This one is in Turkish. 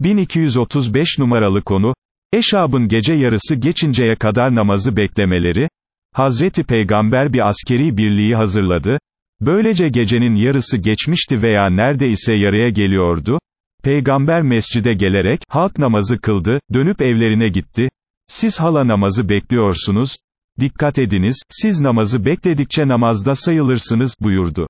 1235 numaralı konu, Eşab'ın gece yarısı geçinceye kadar namazı beklemeleri, Hazreti Peygamber bir askeri birliği hazırladı, böylece gecenin yarısı geçmişti veya neredeyse yarıya geliyordu, Peygamber mescide gelerek, halk namazı kıldı, dönüp evlerine gitti, siz hala namazı bekliyorsunuz, dikkat ediniz, siz namazı bekledikçe namazda sayılırsınız, buyurdu.